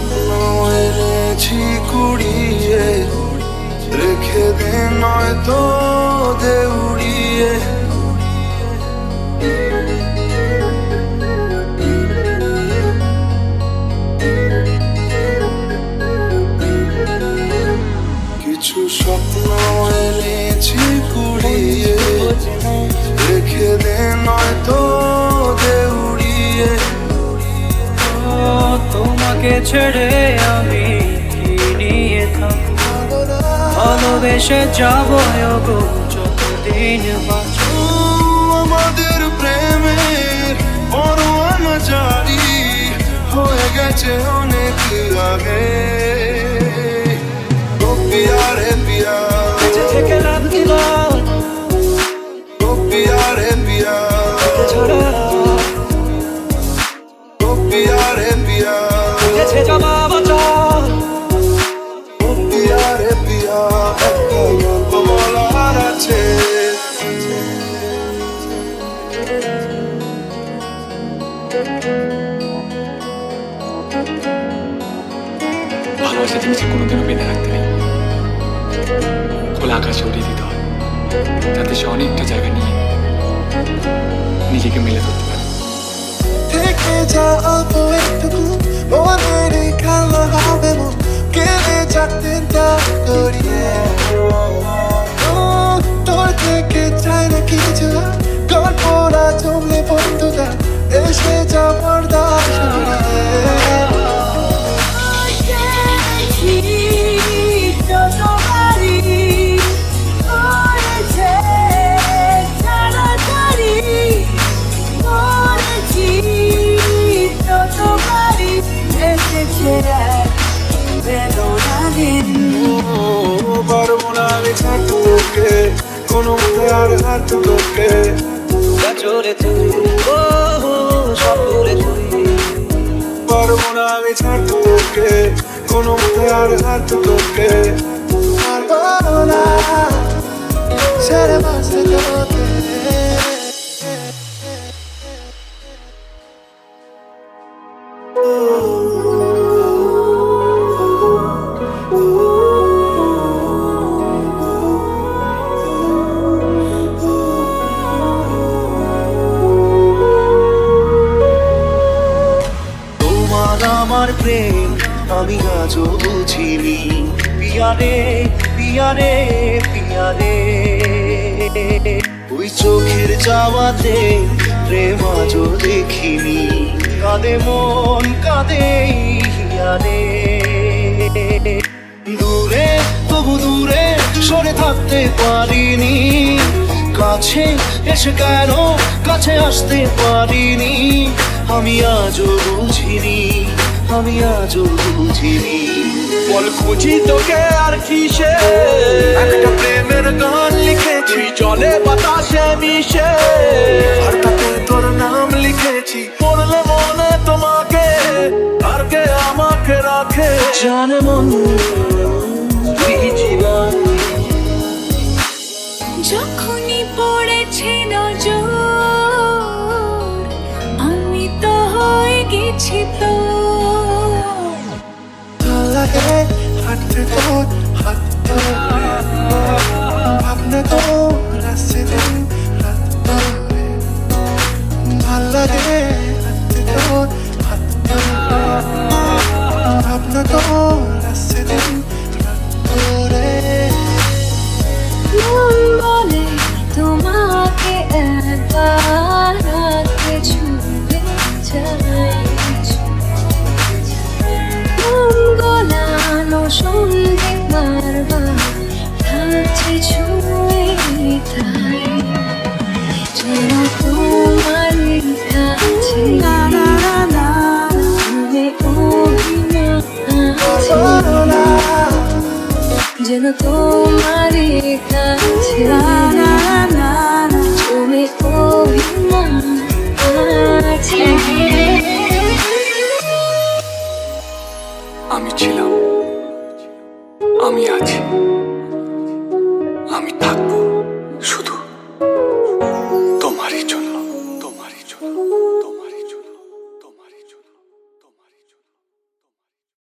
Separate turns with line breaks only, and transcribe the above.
স্বপ্ন এনেছি কুড়িয়ে। রেখে দে নয় তো
দেউড়িয়ে ছেড়ে আমি কি নিয়ে থাকব? ভালোবেসে যাব গো যতদিন বাঁচবো।
আমাদের প্রেমের পরোয়ানা জারি, হয়ে গেছে অনেক আগে।
ভালোবাসা জিনিসে কোনোদিনও রাখতে নেই। খোলা আকাশে উড়িয়ে দিতে হয়। সে অনেকটা জায়গা নিয়ে নিজেকে মেলে ধরতে পারে।
থেকে একটু মনের খেলা। পারব না আমি ছাড়তে কোনো মতে আর হারতে তোকে
চলে তুই ও ভুলে তুই
পারব না আমি ছাড়তে তোকে কোনো মতে আর হারতে তোকে পারব না
প্রেম আমি আজও বুঝিনি। পিয়ারে পিয়ারে পিয়ারে ওই চোখের যাওয়াতে প্রেম আজও দেখিনি। কাঁদে মন, কাঁদে হিয়ারে। দূরে, তবু দূরে সরে থাকতে পারিনি। কাছে এসে কেন কাছে আসতে পারিনি, আমি আজও বুঝিনি। আমি আজও বুঝিনি।
বল খুঁজি তোকে আর কিসে? একটা প্রেমের গান লিখেছি জলে বাতাসে মিশে। আর তাতে তোর নাম লিখেছি পড়লে মনে তোমাকে আর কে আমাকে রাখে?
জানে মন
যখনই পড়েছে নজর আমি তো হয়ে গেছি তো
তোর হাত ধরে ভাবনা তোর আসছে দিন রাত ধরে ভালো লাগে হাঁটতে তোর হাত ধরে ভাবনা তোর আসছে দিন
যেন তোমার কাছে